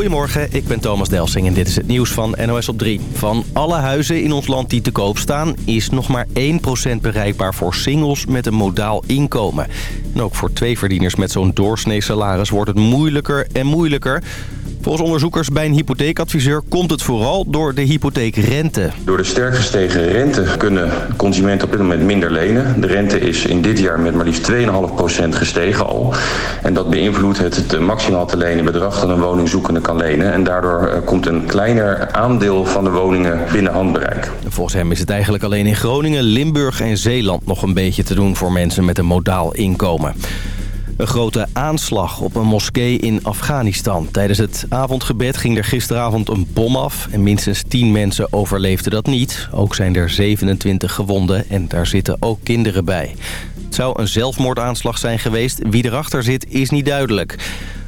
Goedemorgen, ik ben Thomas Delsing en dit is het nieuws van NOS op 3. Van alle huizen in ons land die te koop staan... is nog maar 1% bereikbaar voor singles met een modaal inkomen. En ook voor tweeverdieners met zo'n doorsnee salaris wordt het moeilijker en moeilijker... Volgens onderzoekers bij een hypotheekadviseur komt het vooral door de hypotheekrente. Door de sterk gestegen rente kunnen consumenten op dit moment minder lenen. De rente is in dit jaar met maar liefst 2,5% gestegen al. En dat beïnvloedt het maximaal te lenen bedrag dat een woningzoekende kan lenen. En daardoor eh, komt een kleiner aandeel van de woningen binnen handbereik. Volgens hem is het eigenlijk alleen in Groningen, Limburg en Zeeland nog een beetje te doen voor mensen met een modaal inkomen. Een grote aanslag op een moskee in Afghanistan. Tijdens het avondgebed ging er gisteravond een bom af... en minstens 10 mensen overleefden dat niet. Ook zijn er 27 gewonden en daar zitten ook kinderen bij. Het zou een zelfmoordaanslag zijn geweest. Wie erachter zit is niet duidelijk.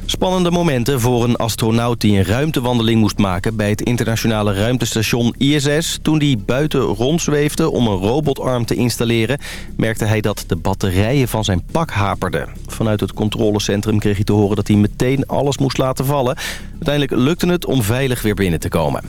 Spannende momenten voor een astronaut die een ruimtewandeling moest maken... bij het internationale ruimtestation ISS. Toen hij buiten rondzweefde om een robotarm te installeren... merkte hij dat de batterijen van zijn pak haperden. Vanuit het controlecentrum kreeg hij te horen dat hij meteen alles moest laten vallen. Uiteindelijk lukte het om veilig weer binnen te komen.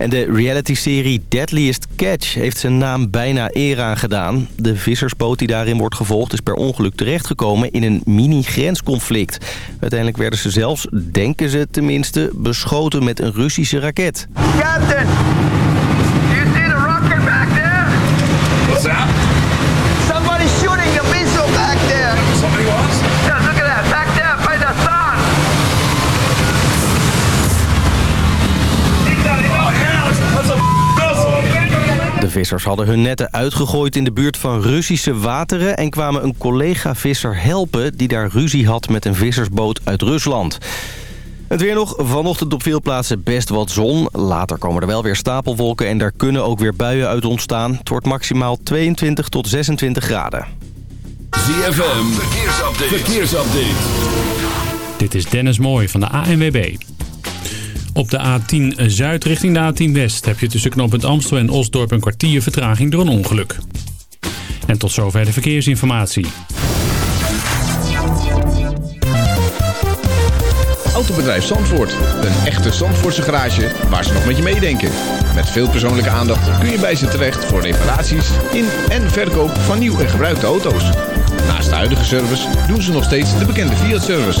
En de reality-serie Deadliest Catch heeft zijn naam bijna eer aangedaan. De vissersboot die daarin wordt gevolgd is per ongeluk terechtgekomen in een mini-grensconflict. Uiteindelijk werden ze zelfs, denken ze tenminste, beschoten met een Russische raket. Captain! Do you see the rocket back there? What's that? De vissers hadden hun netten uitgegooid in de buurt van Russische wateren... en kwamen een collega-visser helpen die daar ruzie had met een vissersboot uit Rusland. Het weer nog. Vanochtend op veel plaatsen best wat zon. Later komen er wel weer stapelwolken en daar kunnen ook weer buien uit ontstaan. Het wordt maximaal 22 tot 26 graden. ZFM, verkeersupdate. verkeersupdate. Dit is Dennis Mooij van de ANWB. Op de A10 Zuid richting de A10 West heb je tussen knooppunt Amstel en Osdorp een kwartier vertraging door een ongeluk. En tot zover de verkeersinformatie. Autobedrijf Zandvoort. Een echte Zandvoortse garage waar ze nog met je meedenken. Met veel persoonlijke aandacht kun je bij ze terecht voor reparaties in en verkoop van nieuw en gebruikte auto's. Naast de huidige service doen ze nog steeds de bekende Fiat-service.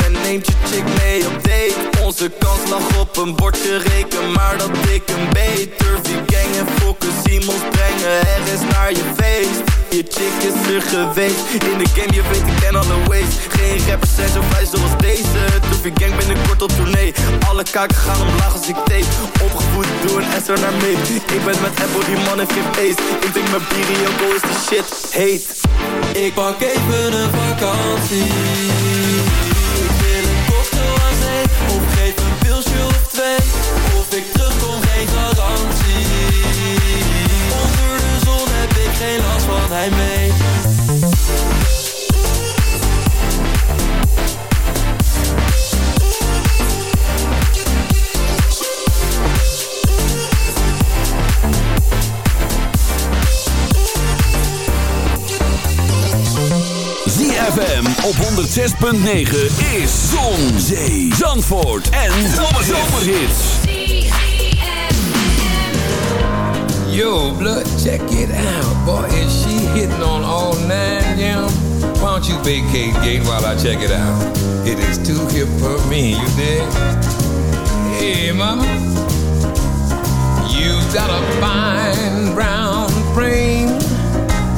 neemt je chick mee op date. Onze kans lag op een bordje reken Maar dat ik een beter gang en fokken, Simons brengen is naar je feest. Je chick is er geweest In de game, je weet ik ken alle ways. Geen rappers zijn zo vrij zoals deze Toefie gang binnenkort op tournee. Alle kaken gaan omlaag als ik tape Opgevoed door een SR naar mee Ik ben met Apple, die man heeft geen pace. Ik drink mijn bier in Joko is die shit heet. Ik pak even een vakantie. Of ik terugkom, geen garantie. Onder de zon heb ik geen last van hij mee. Op 106.9 is Zon, Zee, Zandvoort en Zomerhits. Yo, blood, check it out. Boy, is she hitting on all nine, yeah? Why don't you vacate gate while I check it out? It is too hip for me, you dig? Hey, mama. You got a fine brown frame.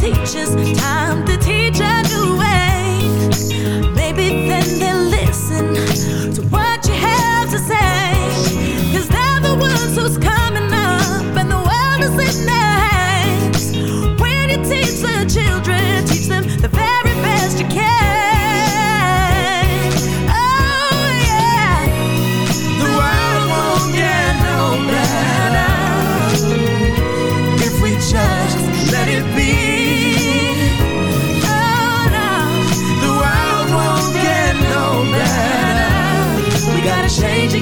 Teachers, time to teach a new way. Maybe then they'll listen to what you have to say. Cause they're the ones who's coming up and the world is in their hands. When you teach the children,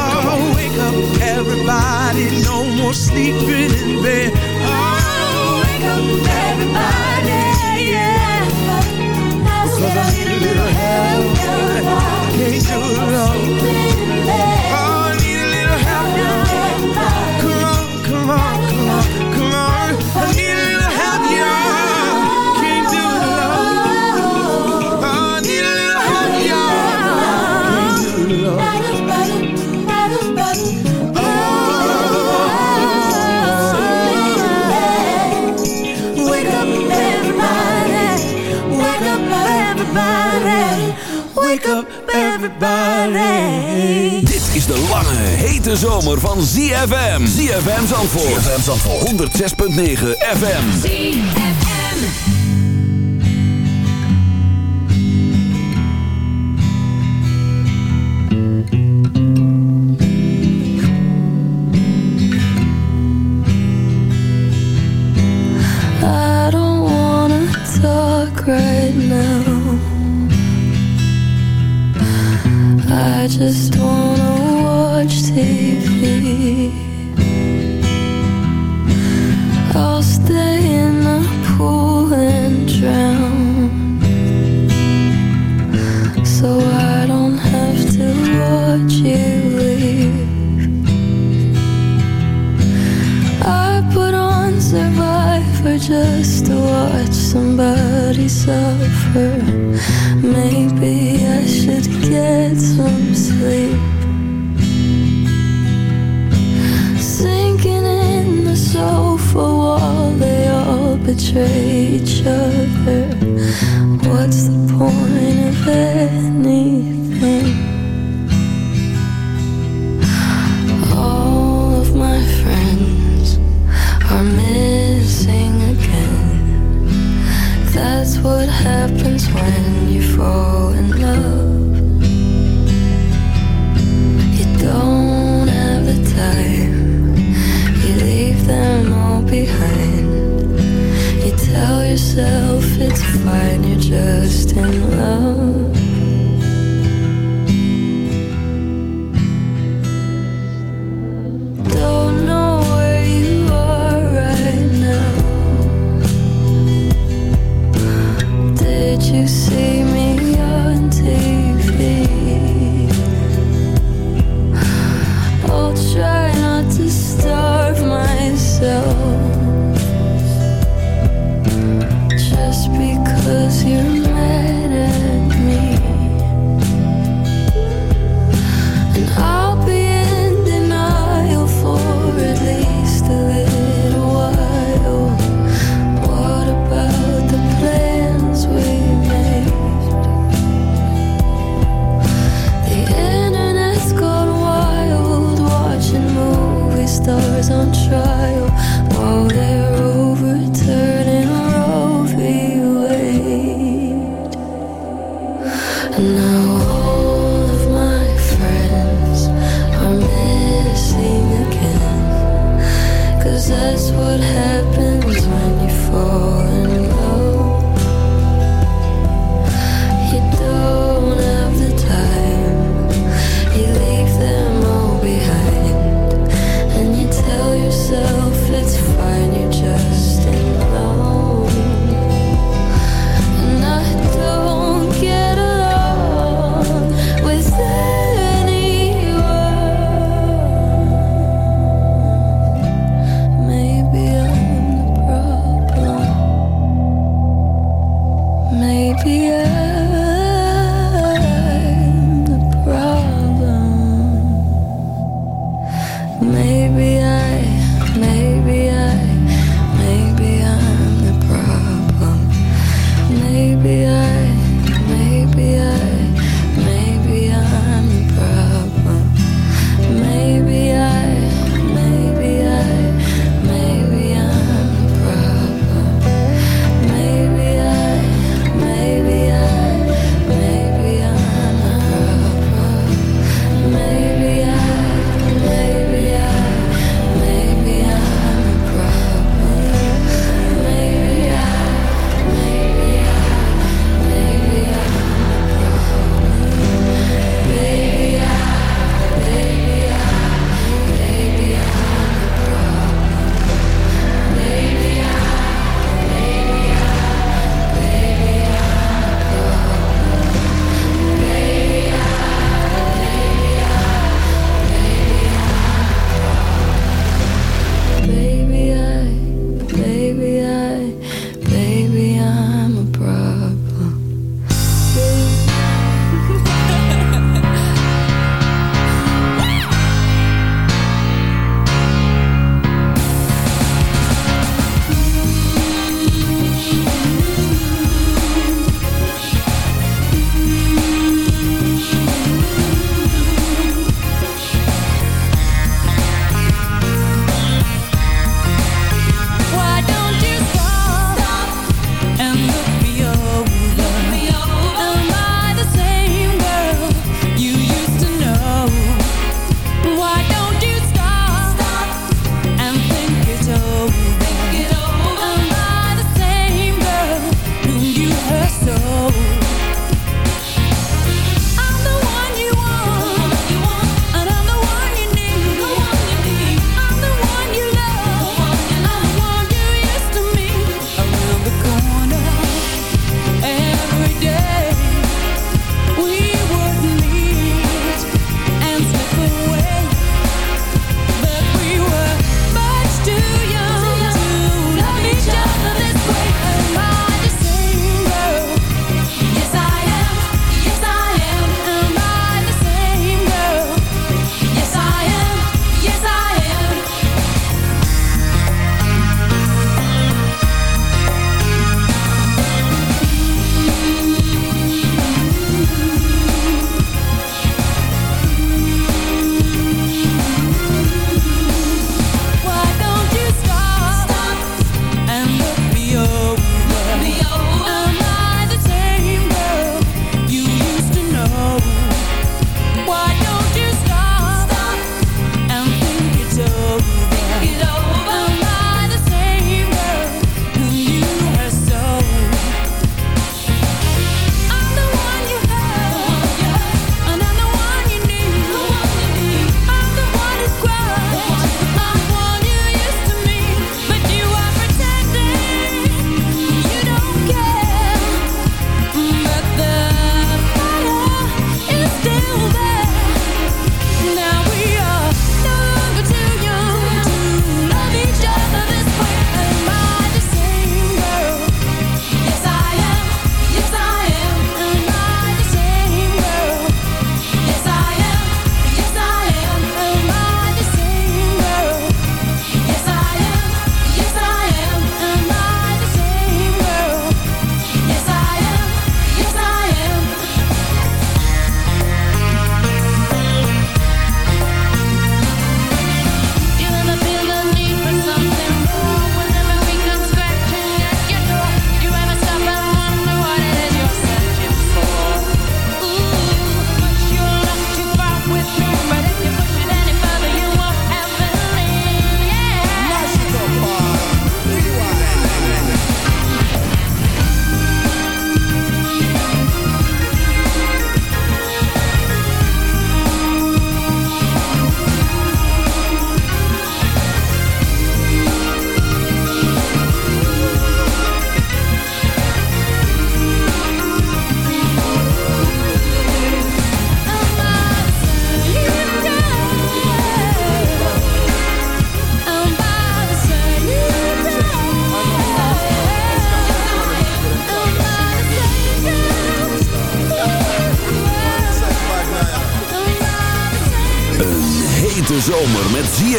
Oh, wake up, everybody. No more sleeping in bed. Oh, wake up, everybody. I need. Can't. wake up everybody. Dit is de lange, hete zomer van ZFM. ZFM Zandvoort. ZFM Zandvoort. 106.9 FM. ZFM.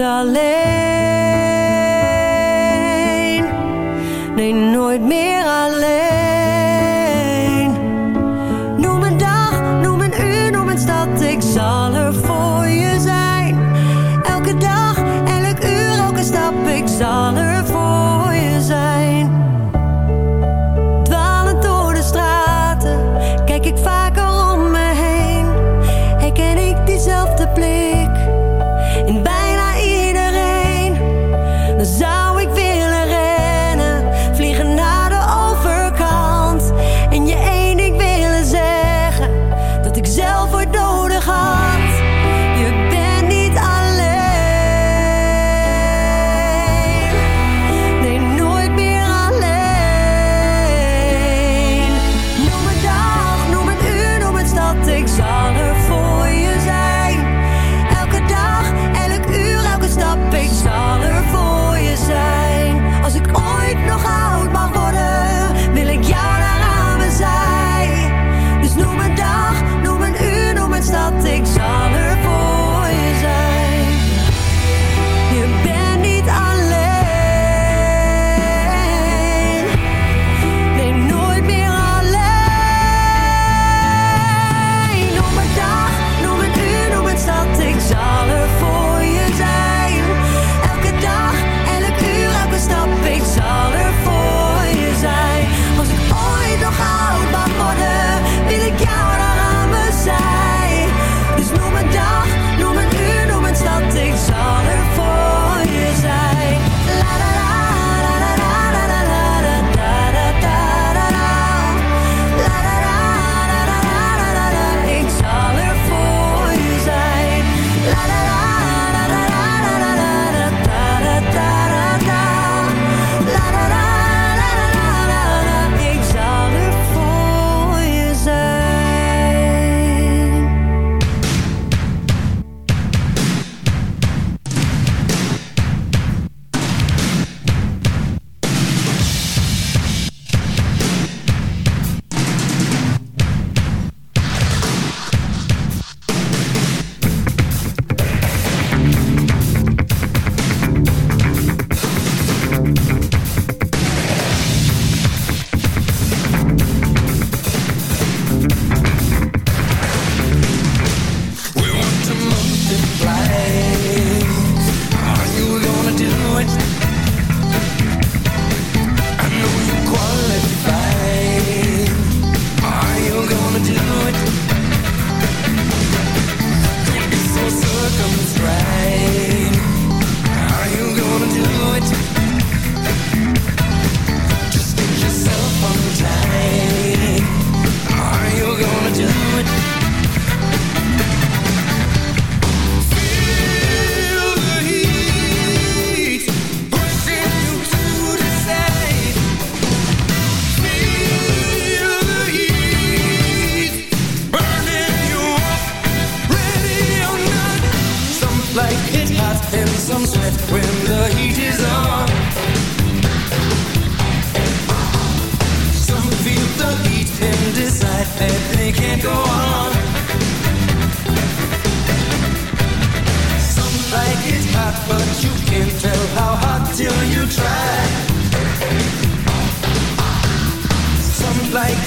alleen. Nee, nooit meer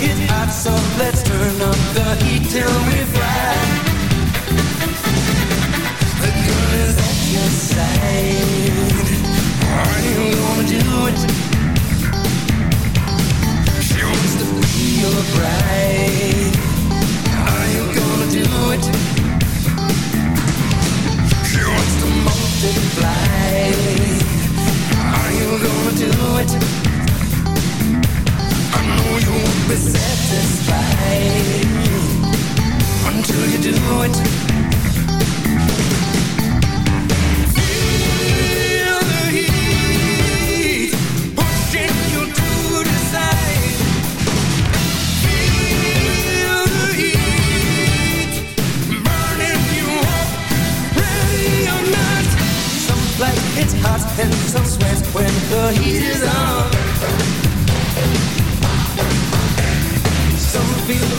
it's hot, so let's turn up the heat till we fry. The girl is at your side. Are you gonna do it? She wants to be your bride. Are you gonna do it? She wants to multiply. Are you gonna do it? Be satisfied until you do it. Feel the heat pushing you to. Feel the heat burning you up. Some like hot and some sweat when the heat is on.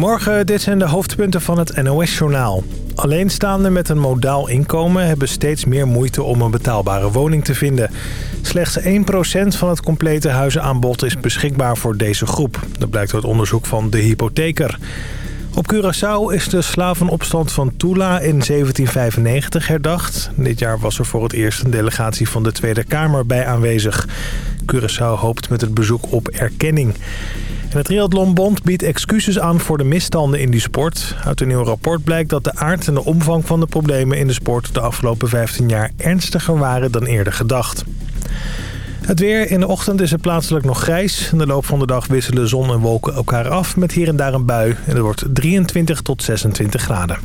Goedemorgen, dit zijn de hoofdpunten van het NOS-journaal. Alleenstaanden met een modaal inkomen hebben steeds meer moeite om een betaalbare woning te vinden. Slechts 1% van het complete huizenaanbod is beschikbaar voor deze groep. Dat blijkt uit onderzoek van de hypotheker. Op Curaçao is de slavenopstand van Tula in 1795 herdacht. Dit jaar was er voor het eerst een delegatie van de Tweede Kamer bij aanwezig. Curaçao hoopt met het bezoek op erkenning. En het Triathlonbond biedt excuses aan voor de misstanden in die sport. Uit een nieuw rapport blijkt dat de aard en de omvang van de problemen in de sport... de afgelopen 15 jaar ernstiger waren dan eerder gedacht. Het weer. In de ochtend is het plaatselijk nog grijs. In de loop van de dag wisselen zon en wolken elkaar af met hier en daar een bui. En het wordt 23 tot 26 graden.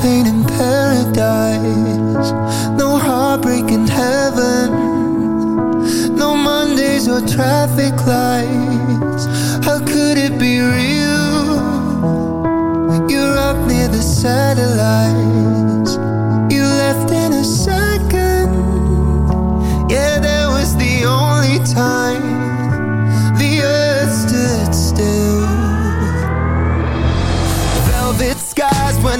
pain in paradise. No heartbreak in heaven. No Mondays or traffic lights. How could it be real? You're up near the satellite?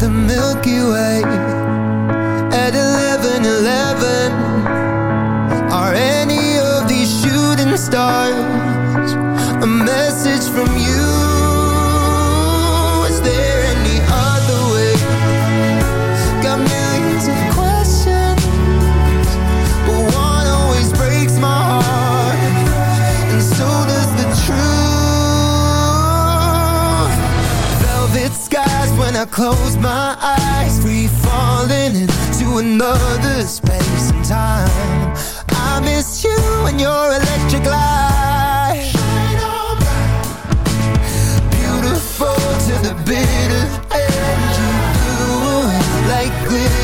the Milky Way. I close my eyes free falling into another space and time. I miss you and your electric light. Shine on bright Beautiful to the bitter end. You blew like glitter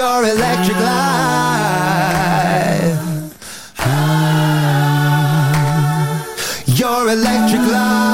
your electric light. Ah. Your electric life.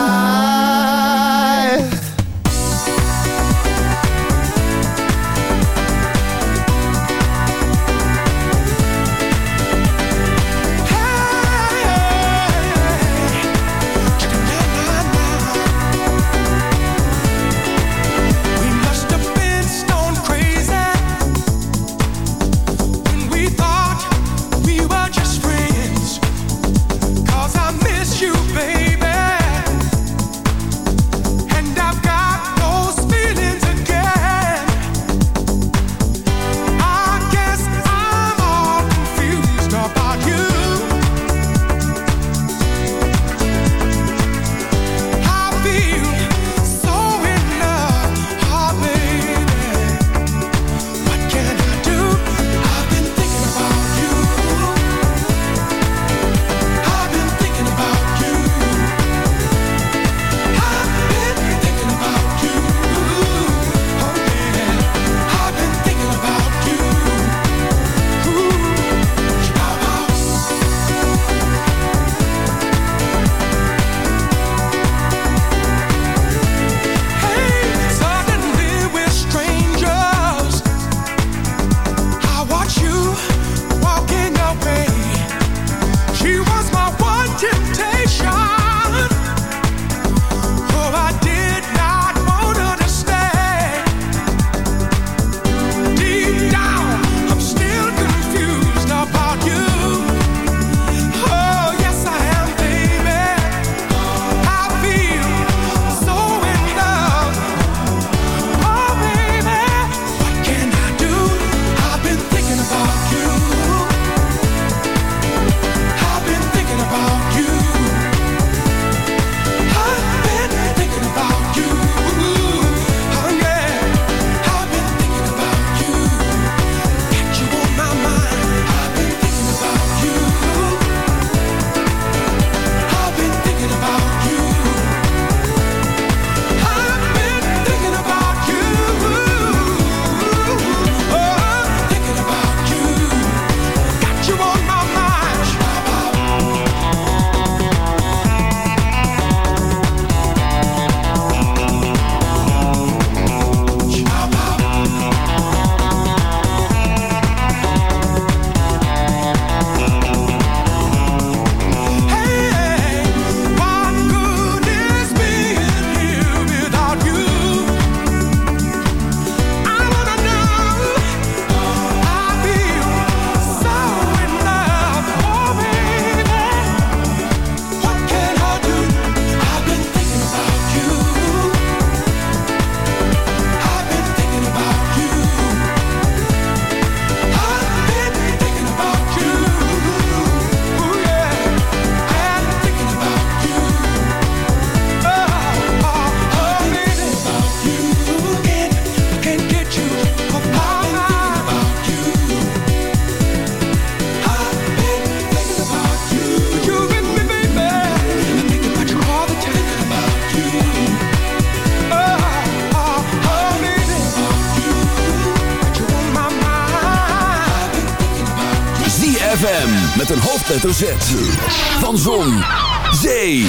Van Zon, Zee,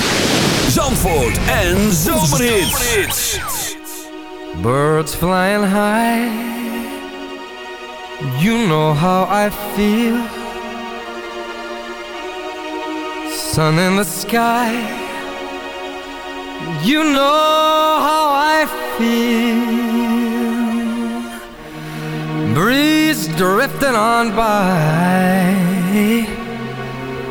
Zandvoort en Zomerhits. Birds flying high. You know how I feel. Sun in the sky. You know how I feel. Breeze drifting on by.